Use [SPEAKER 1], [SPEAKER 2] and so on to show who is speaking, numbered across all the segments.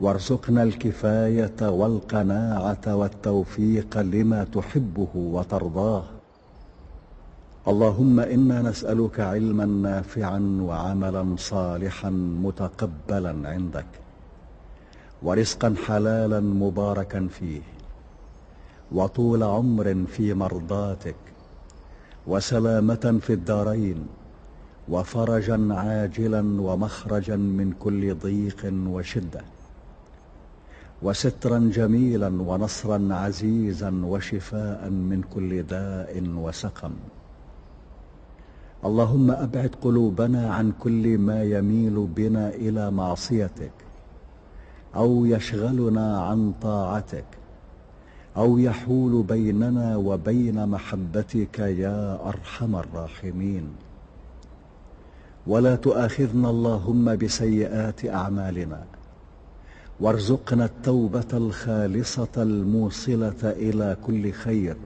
[SPEAKER 1] وارزقنا الكفاية والقناعة والتوفيق لما تحبه وترضاه. اللهم إنا نسألك علما نافعا وعملا صالحا متقبلا عندك ورزقا حلالا مباركا فيه وطول عمر في مرضاتك وسلامة في الدارين وفرجا عاجلا ومخرجا من كل ضيق وشدة. وسترا جميلا ونصرا عزيزا وشفاء من كل داء وسقم. اللهم أبعد قلوبنا عن كل ما يميل بنا إلى معصيتك أو يشغلنا عن طاعتك أو يحول بيننا وبين محبتك يا أرحم الراحمين. ولا تؤاخذنا اللهم بسيئات أعمالنا. وارزقنا التوبة الخالصة الموصلة إلى كل خير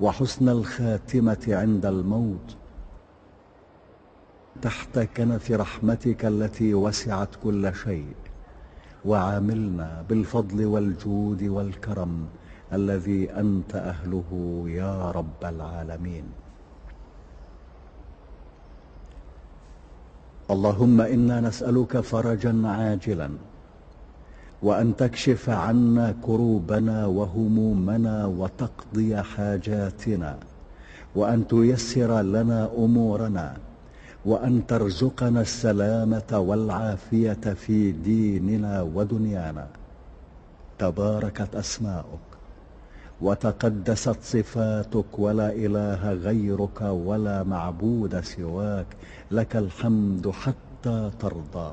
[SPEAKER 1] وحسن الخاتمة عند الموت. تحت كنف رحمتك التي وسعت كل شيء وعاملنا بالفضل والجود والكرم الذي أنت أهله يا رب العالمين. اللهم إنا نسألك فرجا عاجلا وأن تكشف عنا كروبنا وهمومنا وتقضي حاجاتنا وأن تيسر لنا أمورنا وأن ترزقنا السلامة والعافية في ديننا ودنيانا. تباركت أسماؤك وتقدست صفاتك ولا إله غيرك ولا معبود سواك لك الحمد حتى ترضى.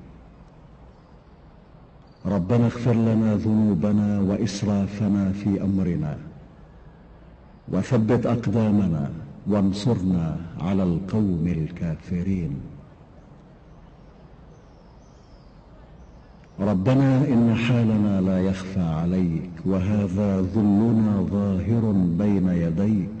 [SPEAKER 1] ربنا اغفر لنا ذنوبنا وإسرافنا في أمرنا وثبت أقدامنا وانصرنا على القوم الكافرين. ربنا إن حالنا لا يخفى عليك وهذا ذلنا ظاهر بين يديك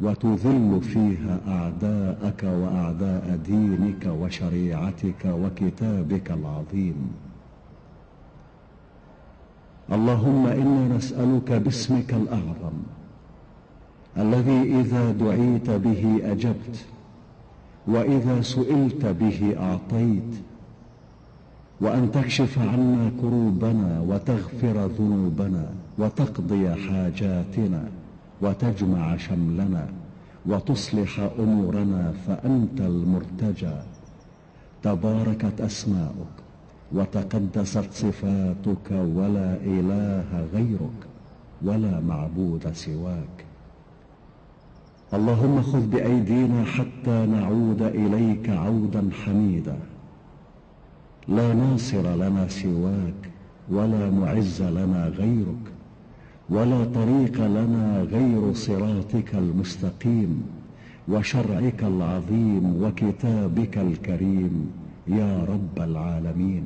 [SPEAKER 1] وتذل فيها أعداءك وأعداء دينك وشريعتك وكتابك العظيم. اللهم إنا نسألك باسمك الأعظم الذي إذا دعيت به أجبت وإذا سئلت به أعطيت وأن تكشف عنا كروبنا وتغفر ذنوبنا وتقضي حاجاتنا. وتجمع شملنا وتصلح أمورنا فأنت المرتجى. تباركت أسماؤك وتقدست صفاتك ولا إله غيرك ولا معبود سواك. اللهم خذ بأيدينا حتى نعود إليك عودا حميدا. لا ناصر لنا سواك ولا معز لنا غيرك. ولا طريق لنا غير صراطك المستقيم وشرعك العظيم وكتابك الكريم يا رب العالمين.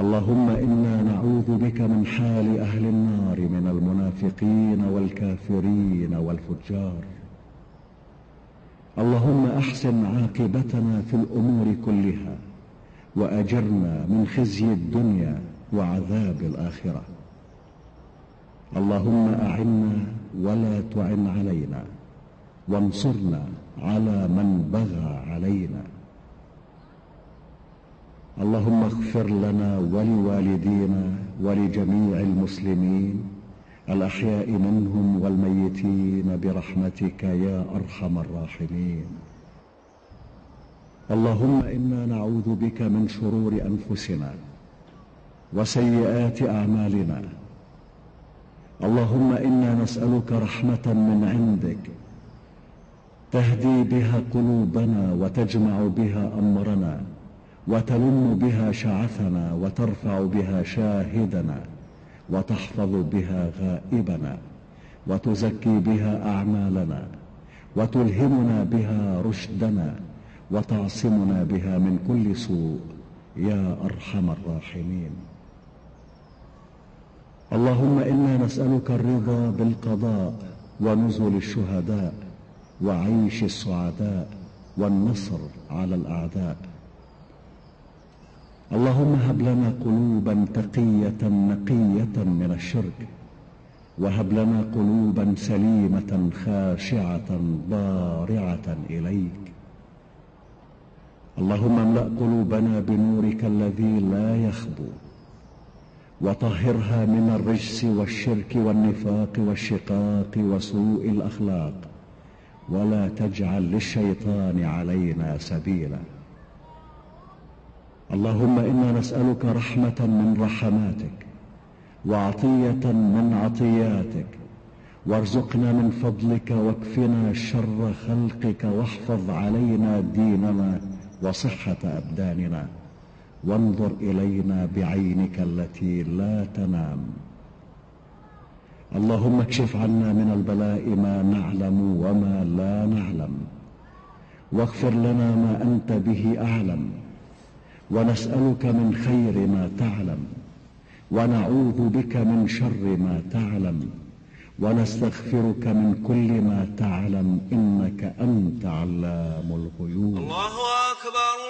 [SPEAKER 1] اللهم إنا نعوذ بك من حال أهل النار من المنافقين والكافرين والفجار. اللهم أحسن عاقبتنا في الأمور كلها وأجرنا من خزي الدنيا وعذاب الآخرة. اللهم أعنا ولا تعن علينا وانصرنا على من بغى علينا. اللهم اغفر لنا ولوالدينا ولجميع المسلمين الأحياء منهم والميتين برحمتك يا أرحم الراحمين. اللهم إنا نعوذ بك من شرور أنفسنا وسيئات أعمالنا. اللهم إنا نسألك رحمة من عندك تهدي بها قلوبنا وتجمع بها أمرنا وتلم بها شعثنا وترفع بها شاهدنا وتحفظ بها غائبنا وتزكي بها أعمالنا وتلهمنا بها رشدنا وتعصمنا بها من كل سوء يا أرحم الراحمين. اللهم إنا نسألك الرضا بالقضاء ونزل الشهداء وعيش السعداء والنصر على الأعداء. اللهم هب لنا قلوبا تقية نقية من الشرك وهب لنا قلوبا سليمة خاشعة ضارعة إليك. اللهم املأ قلوبنا بنورك الذي لا يخبو وطهرها من الرجس والشرك والنفاق والشقاق وسوء الأخلاق ولا تجعل للشيطان علينا سبيلا. اللهم إنا نسألك رحمة من رحماتك وعطية من عطياتك وارزقنا من فضلك واكفنا شر خلقك واحفظ علينا ديننا وصحة أبداننا. وانظر إلينا بعينك التي لا تنام. اللهم اكشف عنا من البلاء ما نعلم وما لا نعلم. واغفر لنا ما أنت به أعلم. ونسألك من خير ما تعلم. ونعوذ بك من شر ما تعلم. ونستغفرك من كل ما تعلم إنك أنت علام الغيوب.
[SPEAKER 2] الله أكبر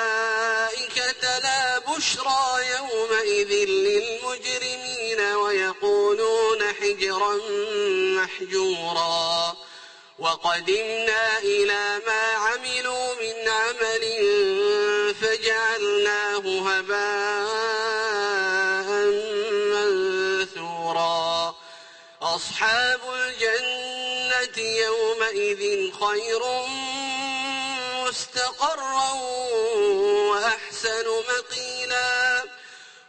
[SPEAKER 3] لا بشرى يومئذ للمجرمين ويقولون حجرا محجورا. وقدمنا إلى ما عملوا من عمل فجعلناه هباء منثورا. أصحاب الجنة يومئذ خير مستقرا وأحسن مقيلا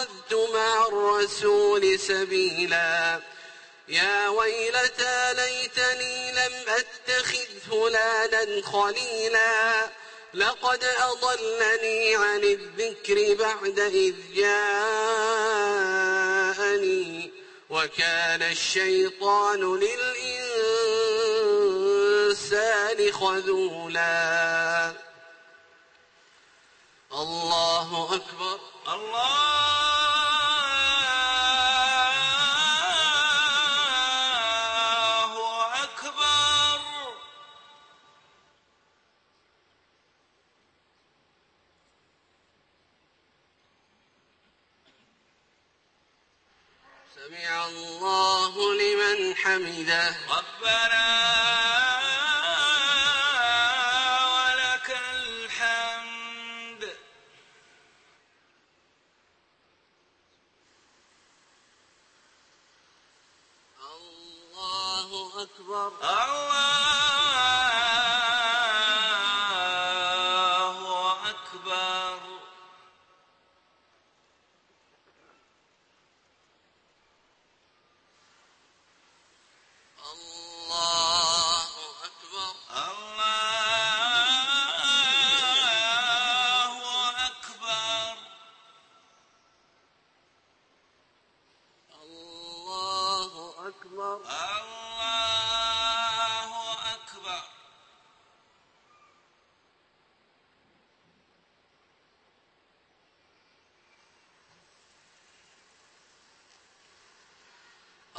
[SPEAKER 3] اتخذت مع الرسول سبيلا. يا ويلتى ليتني لم أتخذ فلانا خليلا. لقد أضلني عن الذكر بعد إذ جاءني. وكان الشيطان للإنسان خذولا. الله أكبر.
[SPEAKER 2] الله
[SPEAKER 3] حمده
[SPEAKER 2] ربنا ولك الحمد.
[SPEAKER 3] الله أكبر.
[SPEAKER 2] الله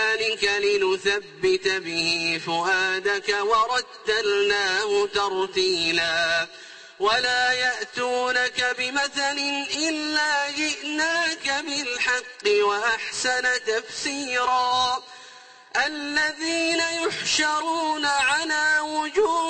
[SPEAKER 3] كذلك لنثبت به فؤادك ورتلناه ترتيلا. ولا يأتونك بمثل إلا جئناك بالحق وأحسن تفسيرا. الذين يحشرون على وجوههم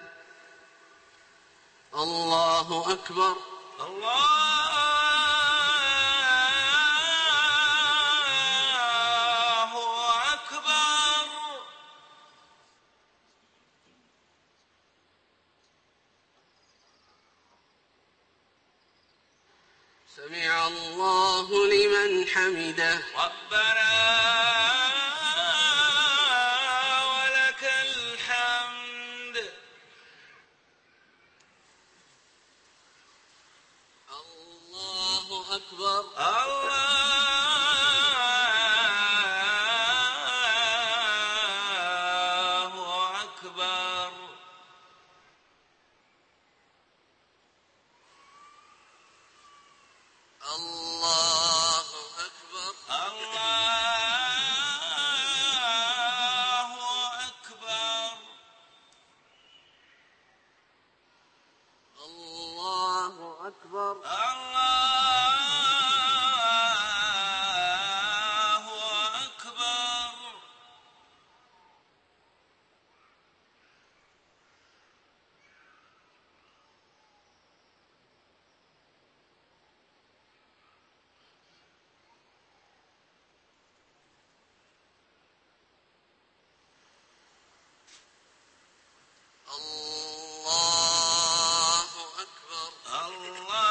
[SPEAKER 3] الله أكبر.
[SPEAKER 2] الله
[SPEAKER 3] الله
[SPEAKER 2] الله